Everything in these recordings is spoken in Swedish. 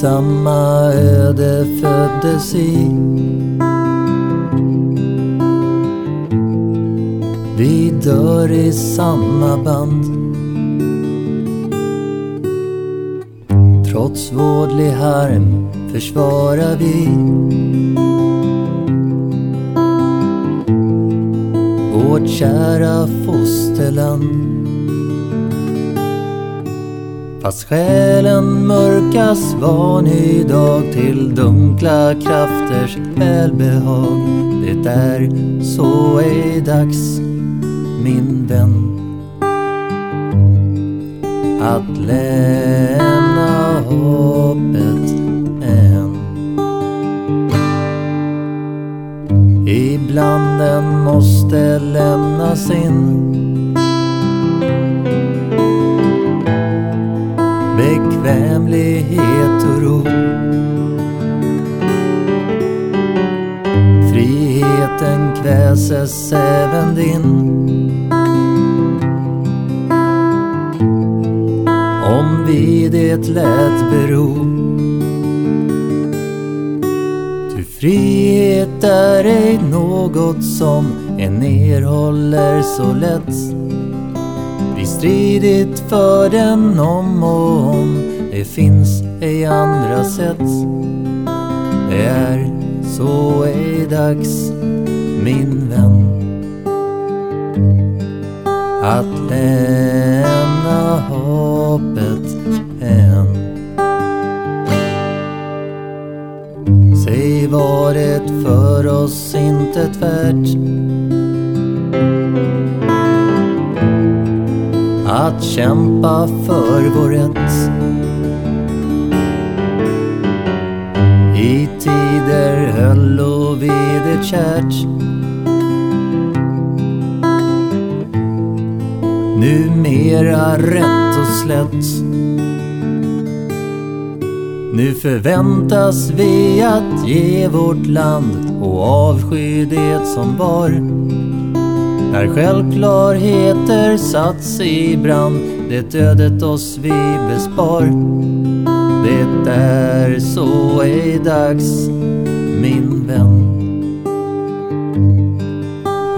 samma öde föddes i. Vi dör i samma band. Trots vådlig harm försvarar vi vårt kära fosterland. Fast själen mörkas van idag till dunkla krafters välbehag. Det är så ej dags, min vän, att lämna hoppet än. Ibland den måste lämnas in bekvämlighet och ro. Friheten kväses även din. Om vi det lät bero. Ty frihet är ej något som en erhåller så lätt. Vi stridit för den om och om det finns ej andra sätt. Det är så ej dags, min vän, att lämna hoppet än. Säg var det för oss intet värt att kämpa för vår rätt. I tider höll och vid det kärt. Numera rätt och slätt. Nu förväntas vi att ge vårt land och avsky det som var. När självklarheter satts i brand, det ödet oss vi bespar. Det är så ej dags, min vän,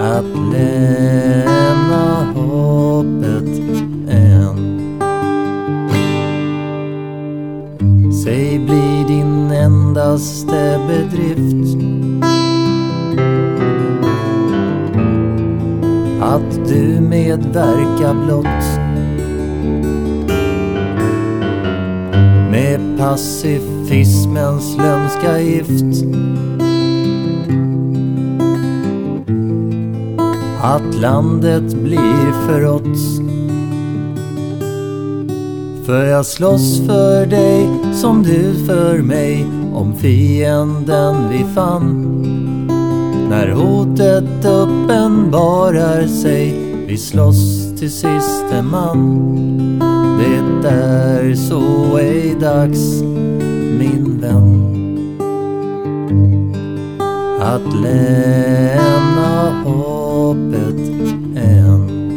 att lämna hoppet än. Säg blir din endaste bedrift att du medverkar blott pacifismens lömska gift. Att landet blir förrått. För jag slåss för dig som du för mig om fienden vi fann. När hotet uppenbarar sig, vi slåss till siste man. Det är så ej dags, min vän, att lämna hoppet än.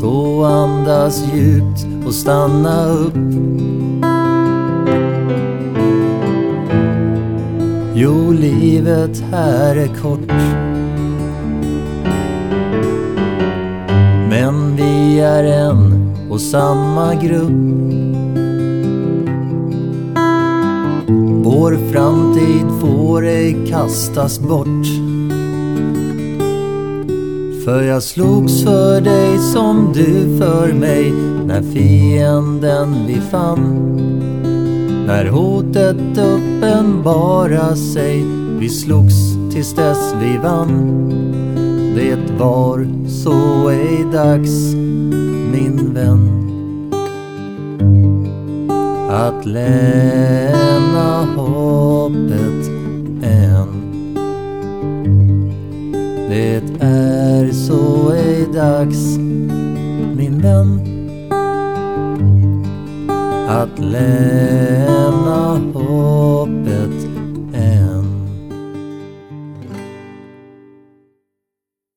Så andas djupt och stanna upp Jo, livet här är kort. Och samma grupp. Vår framtid får ej kastas bort. För jag slogs för dig som du för mig när fienden vi fann. När hotet uppenbara sig Vi slogs tills dess vi vann Det var så ej dags, min vän Att lämna hoppet än. Det är så ej dags, min vän att lämna hoppet